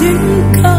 to go.